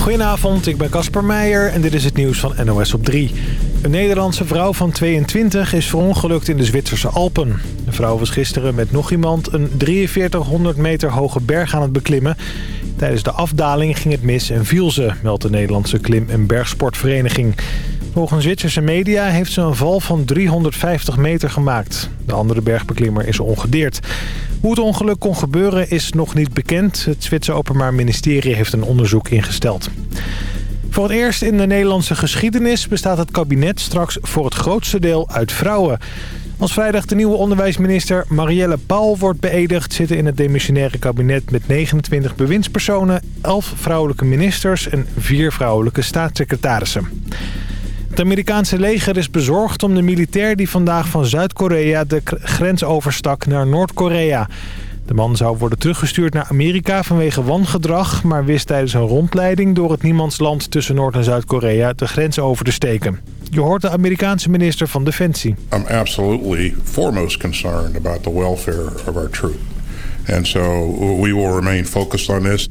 Goedenavond, ik ben Casper Meijer en dit is het nieuws van NOS op 3. Een Nederlandse vrouw van 22 is verongelukt in de Zwitserse Alpen. De vrouw was gisteren met nog iemand een 4300 meter hoge berg aan het beklimmen. Tijdens de afdaling ging het mis en viel ze, meldt de Nederlandse klim- en bergsportvereniging. Volgens Zwitserse media heeft ze een val van 350 meter gemaakt. De andere bergbeklimmer is ongedeerd. Hoe het ongeluk kon gebeuren is nog niet bekend. Het Zwitserse Openbaar Ministerie heeft een onderzoek ingesteld. Voor het eerst in de Nederlandse geschiedenis bestaat het kabinet straks voor het grootste deel uit vrouwen. Als vrijdag de nieuwe onderwijsminister Marielle Paul wordt beëdigd... zitten in het demissionaire kabinet met 29 bewindspersonen... 11 vrouwelijke ministers en 4 vrouwelijke staatssecretarissen. Het Amerikaanse leger is bezorgd om de militair die vandaag van Zuid-Korea de grens overstak naar Noord-Korea. De man zou worden teruggestuurd naar Amerika vanwege wangedrag... maar wist tijdens een rondleiding door het niemandsland tussen Noord- en Zuid-Korea de grens over te steken. Je hoort de Amerikaanse minister van Defensie. I'm absolutely foremost concerned about the welfare of our troops. And so we will remain focused on this.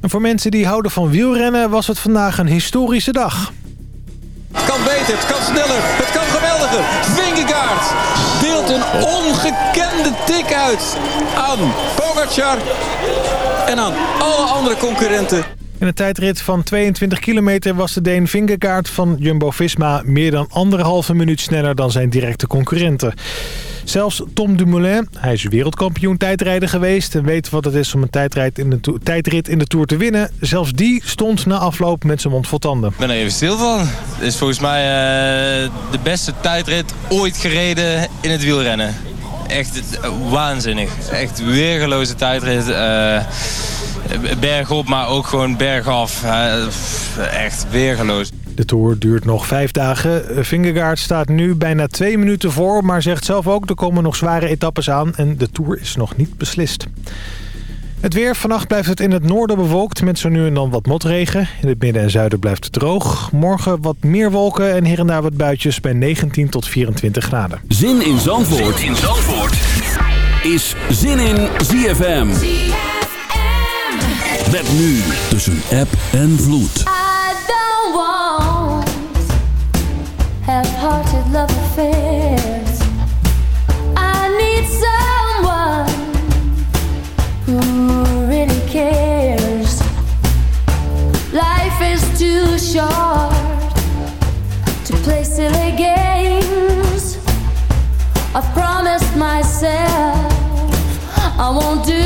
En voor mensen die houden van wielrennen was het vandaag een historische dag. Het kan beter, het kan sneller, het kan geweldiger. Vingegaard deelt een ongekende tik uit aan Pogacar en aan alle andere concurrenten. In een tijdrit van 22 kilometer was de Deen Vingegaard van Jumbo-Visma... meer dan anderhalve minuut sneller dan zijn directe concurrenten. Zelfs Tom Dumoulin, hij is wereldkampioen tijdrijden geweest... en weet wat het is om een tijdrit in de, tijdrit in de Tour te winnen. Zelfs die stond na afloop met zijn mond vol tanden. Ik ben er even stil van. Het is volgens mij uh, de beste tijdrit ooit gereden in het wielrennen. Echt uh, waanzinnig. Echt weergeloze tijdrit. Uh, bergop, maar ook gewoon bergaf. echt weergeloos. De Tour duurt nog vijf dagen. Vingegaard staat nu bijna twee minuten voor... maar zegt zelf ook er komen nog zware etappes aan... en de Tour is nog niet beslist. Het weer. Vannacht blijft het in het noorden bewolkt met zo nu en dan wat motregen. In het midden en zuiden blijft het droog. Morgen wat meer wolken en hier en daar wat buitjes bij 19 tot 24 graden. Zin in Zandvoort, zin in Zandvoort. is Zin in ZFM. Met nu tussen app en vloed. Half-hearted love affairs. I need someone who really cares. Life is too short to play silly games. I've promised myself I won't do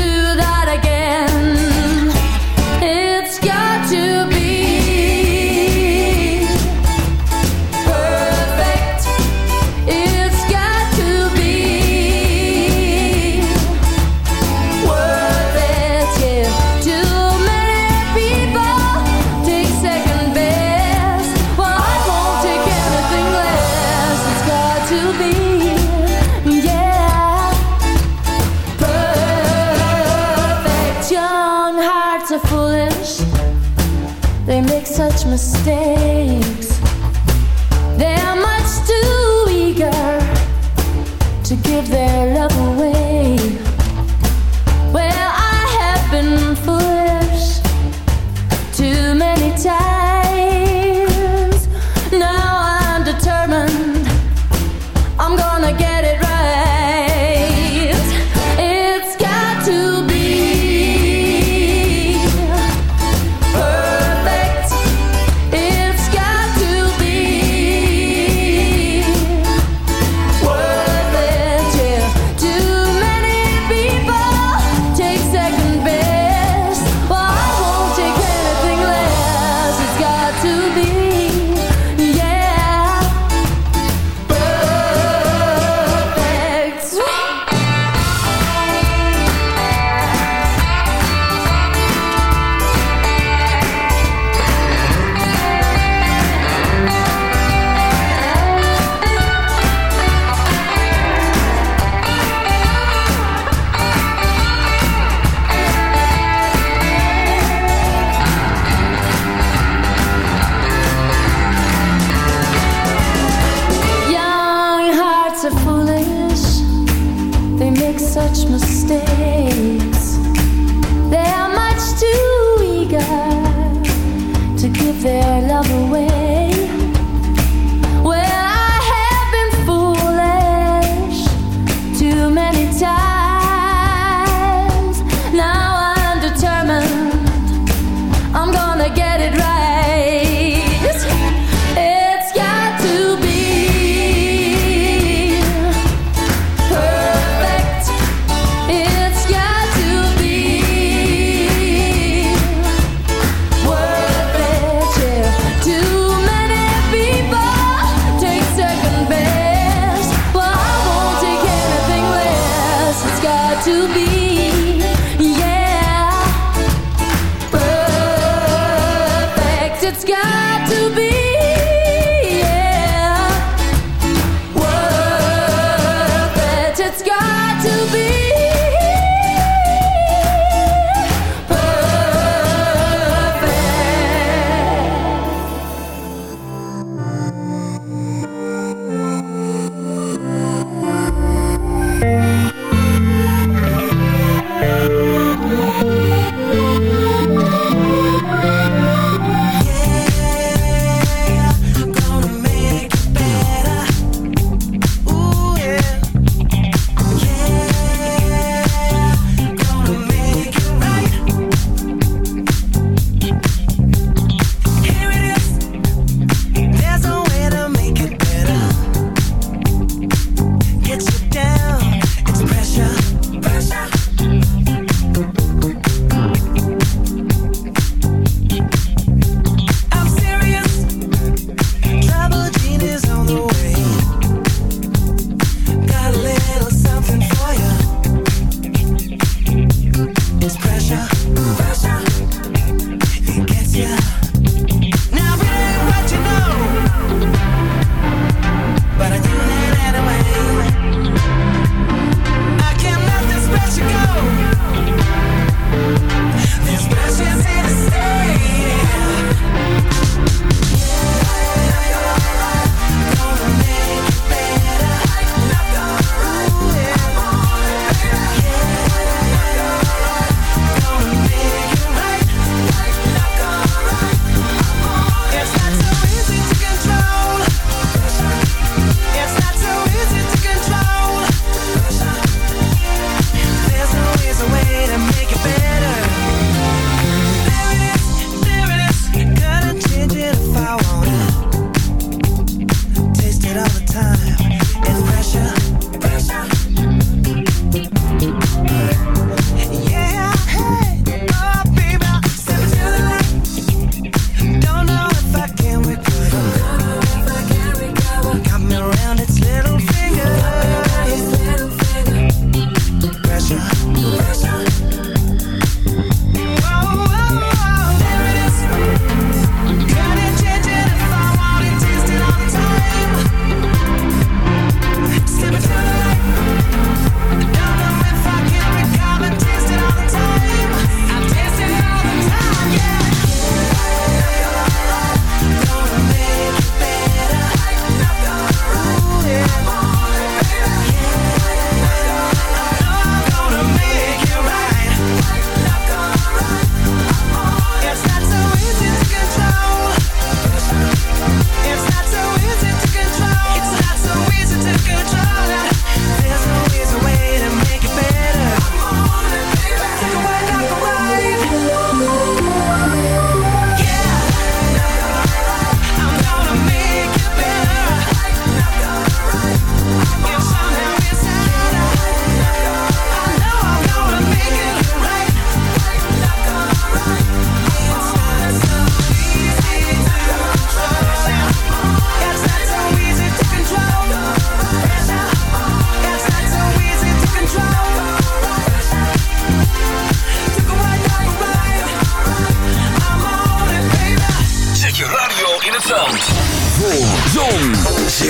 to be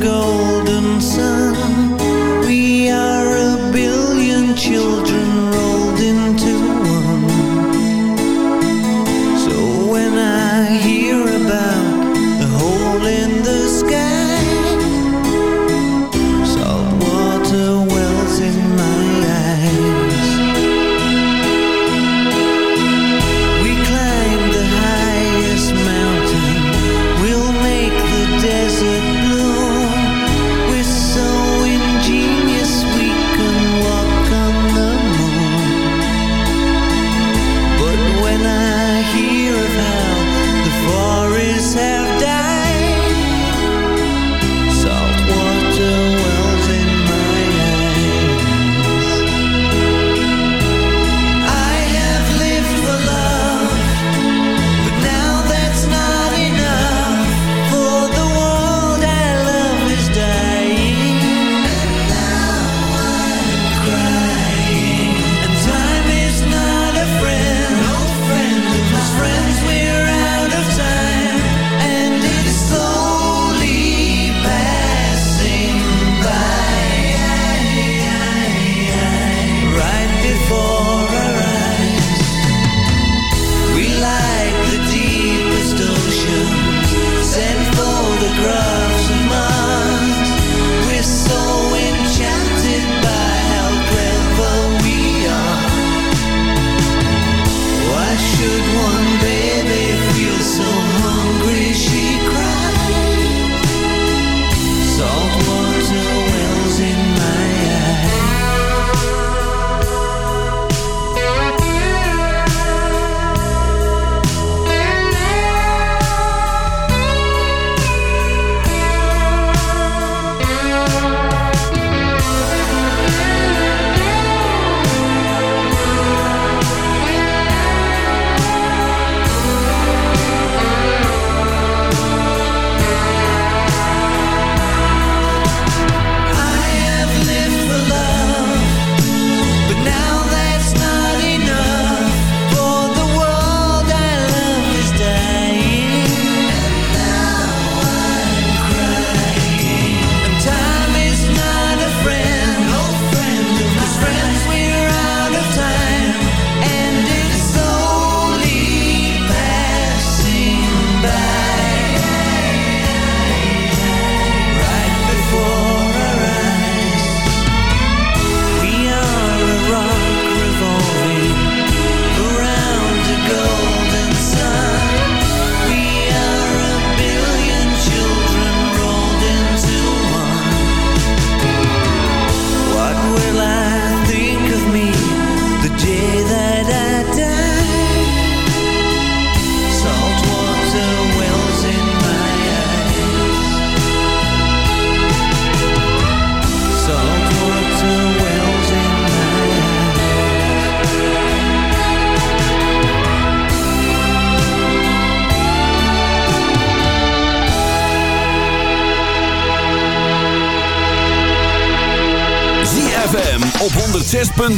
go.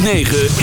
9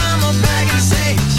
The back and say,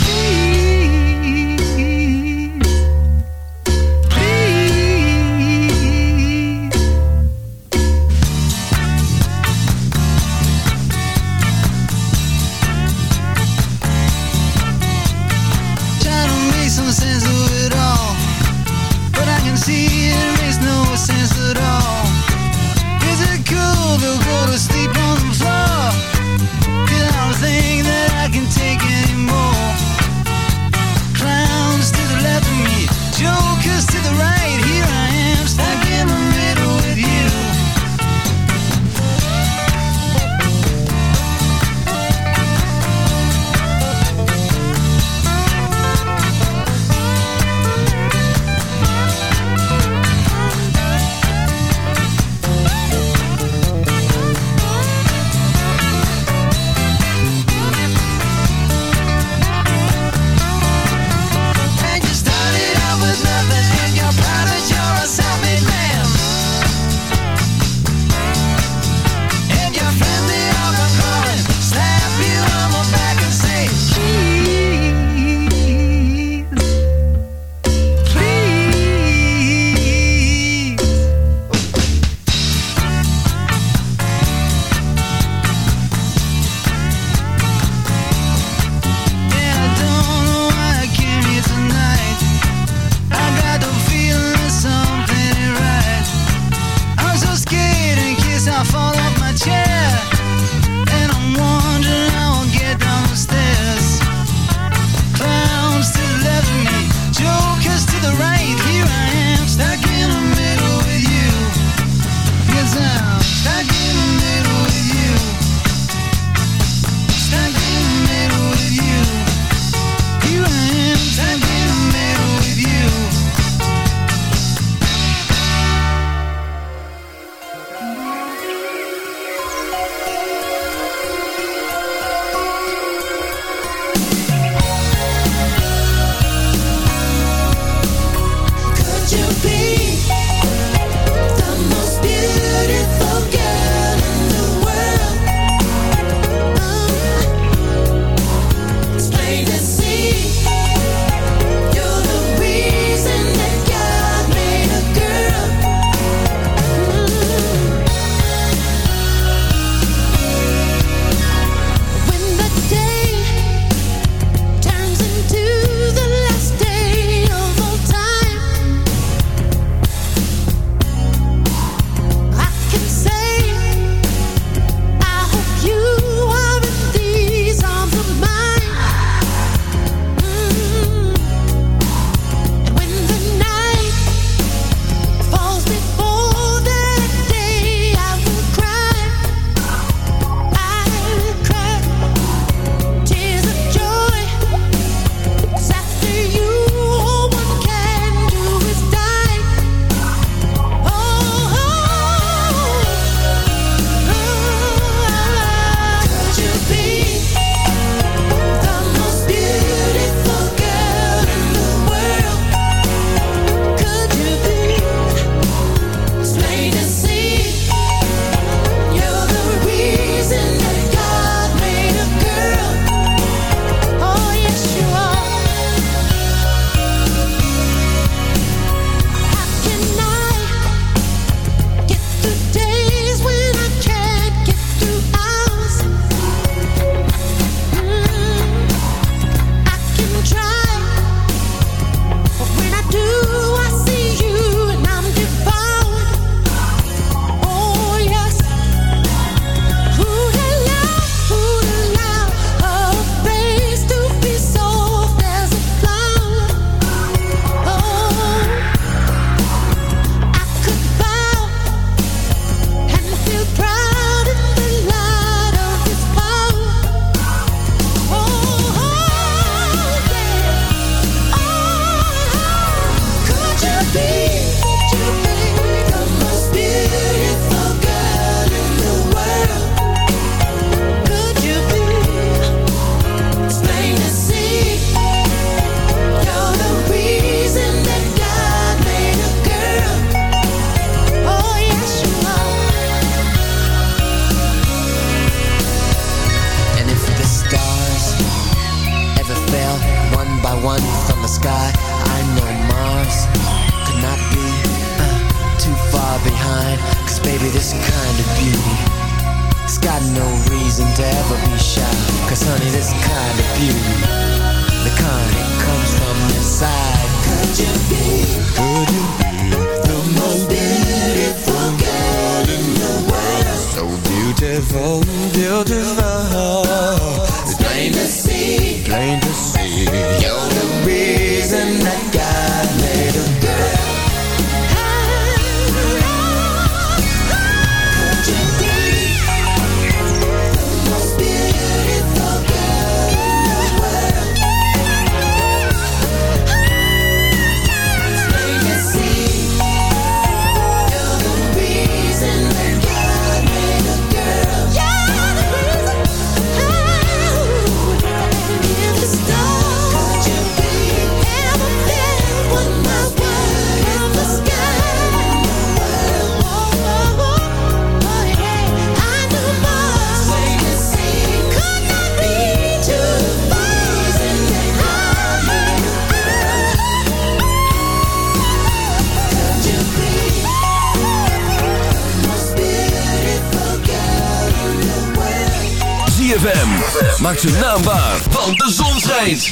Maak ze naambaar, want de zon schijnt.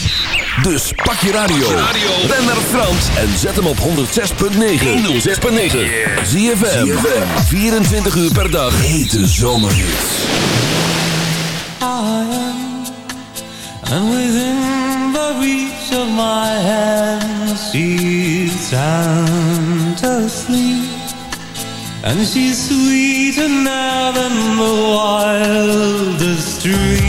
Dus pak je radio. Ben naar Frans en zet hem op 106.9. 106.9. Zie je 24 uur per dag. Hete zomerhit. I am, within the reach of my hand. She's sound asleep. And she's sweeter now than the wildest dream.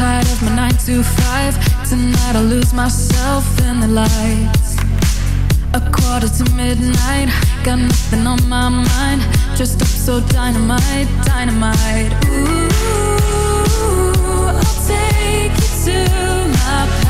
Tired of my 9 to 5 Tonight I'll lose myself in the lights. A quarter to midnight, got nothing on my mind. Just up so dynamite, dynamite. Ooh, I'll take you to my paradise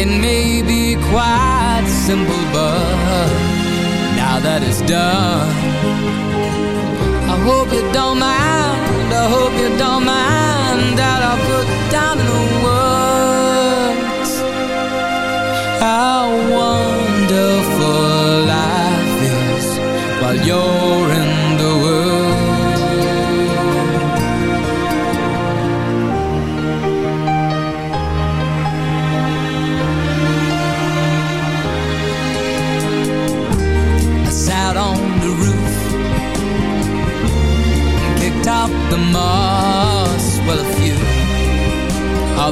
It may be quite simple, but now that it's done, I hope you don't mind. I hope you don't mind that I put down in words. How wonderful